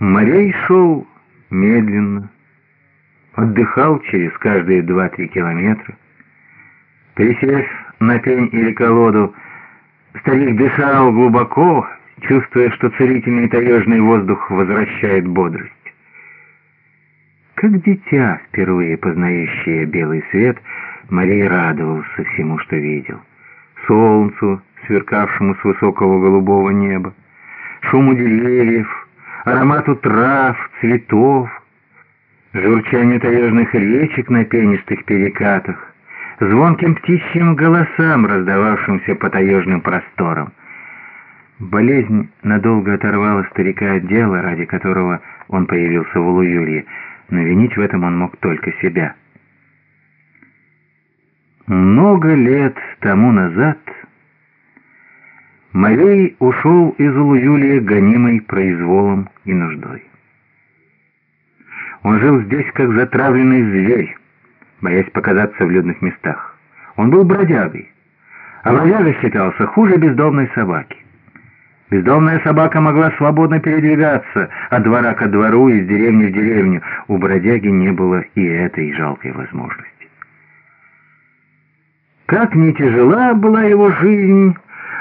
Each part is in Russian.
Морей шел медленно, отдыхал через каждые два-три километра. Присев на пень или колоду, старик дышал глубоко, чувствуя, что целительный таежный воздух возвращает бодрость. Как дитя, впервые познающее белый свет, Марей радовался всему, что видел. Солнцу, сверкавшему с высокого голубого неба, шуму деревьев, аромату трав, цветов, журчанию таежных речек на пенистых перекатах, звонким птичьим голосам, раздававшимся по таежным просторам. Болезнь надолго оторвала старика от дела, ради которого он появился в Улуюрье, но винить в этом он мог только себя. Много лет тому назад Морей ушел из Улуюлия, гонимый произволом и нуждой. Он жил здесь, как затравленный зверь, боясь показаться в людных местах. Он был бродягой, а бродяга считался хуже бездомной собаки. Бездомная собака могла свободно передвигаться от двора к двору, из деревни в деревню. У бродяги не было и этой жалкой возможности. Как не тяжела была его жизнь,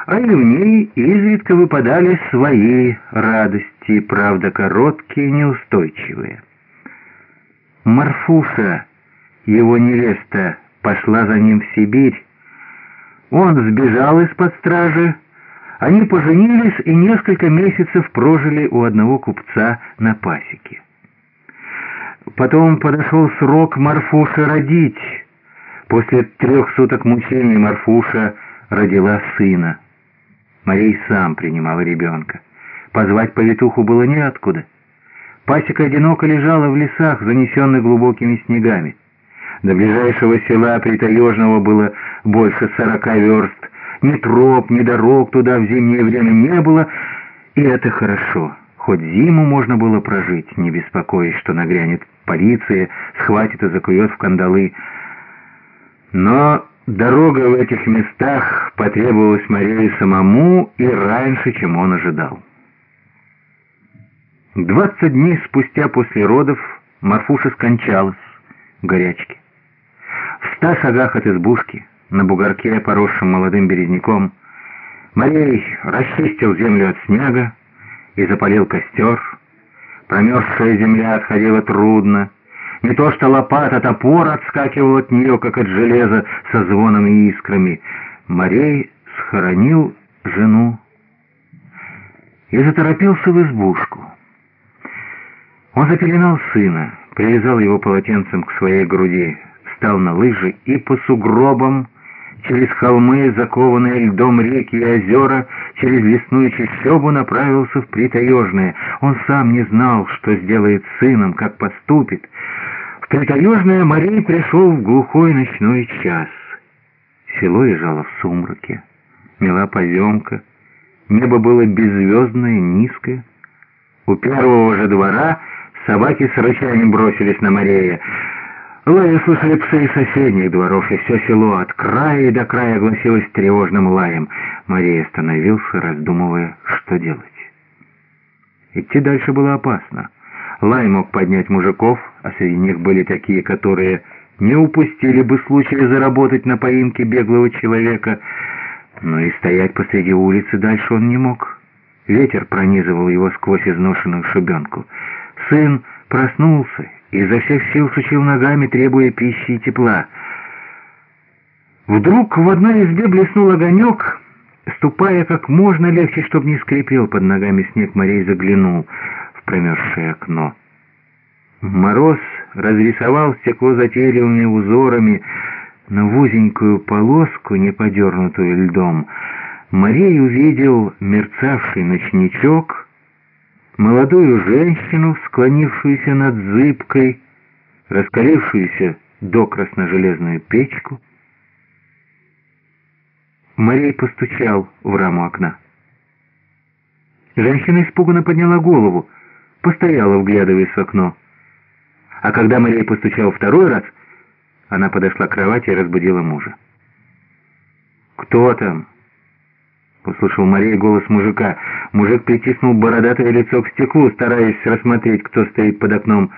а и в ней изредка выпадали свои радости, правда, короткие, неустойчивые. Марфуша, его невеста, пошла за ним в Сибирь. Он сбежал из-под стражи, они поженились и несколько месяцев прожили у одного купца на пасеке. Потом подошел срок Марфуши родить. После трех суток мучений Марфуша родила сына. Марей сам принимал ребенка. Позвать повитуху было неоткуда. Пасека одиноко лежала в лесах, занесенных глубокими снегами. До ближайшего села Притаежного было больше сорока верст, ни троп, ни дорог туда в зимнее время не было, и это хорошо. Хоть зиму можно было прожить, не беспокоясь, что нагрянет полиция, схватит и закует в кандалы. Но дорога в этих местах потребовалась Марии самому и раньше, чем он ожидал. Двадцать дней спустя после родов Марфуша скончалась в горячке. В ста шагах от избушки на бугорке, поросшем молодым березняком. Марей расчистил землю от снега и запалил костер. Промерзшая земля отходила трудно. Не то что лопата, топор отскакивал от нее, как от железа, со звоном и искрами. Марей схоронил жену и заторопился в избушку. Он запеленал сына, привязал его полотенцем к своей груди, встал на лыжи и по сугробам через холмы, закованные льдом реки и озера, через лесную чащобу направился в Притаежное. Он сам не знал, что сделает сыном, как поступит. В Притаежное Марий пришел в глухой ночной час. Село лежало в сумраке, мела поземка, небо было беззвездное, низкое. У первого же двора собаки с рычанием бросились на Марея. Лая слышали псы из соседних дворов, и все село от края до края огласилось тревожным лаем. Мария остановился, раздумывая, что делать. Идти дальше было опасно. Лай мог поднять мужиков, а среди них были такие, которые не упустили бы случая заработать на поимке беглого человека, но и стоять посреди улицы дальше он не мог. Ветер пронизывал его сквозь изношенную шубенку. Сын проснулся и изо всех сил сучил ногами, требуя пищи и тепла. Вдруг в одной избе блеснул огонек, ступая как можно легче, чтобы не скрипел под ногами снег, Морей заглянул промерзшее окно. Мороз разрисовал стекло затейливыми узорами на узенькую полоску, не подернутую льдом. Марей увидел мерцавший ночничок — молодую женщину, склонившуюся над зыбкой, раскалившуюся до красножелезную печку. Марей постучал в раму окна. Женщина испуганно подняла голову, постояла, вглядываясь в окно. А когда Марей постучал второй раз, она подошла к кровати и разбудила мужа. «Кто там?» — услышал Мария голос мужика. Мужик притиснул бородатое лицо к стеклу, стараясь рассмотреть, кто стоит под окном.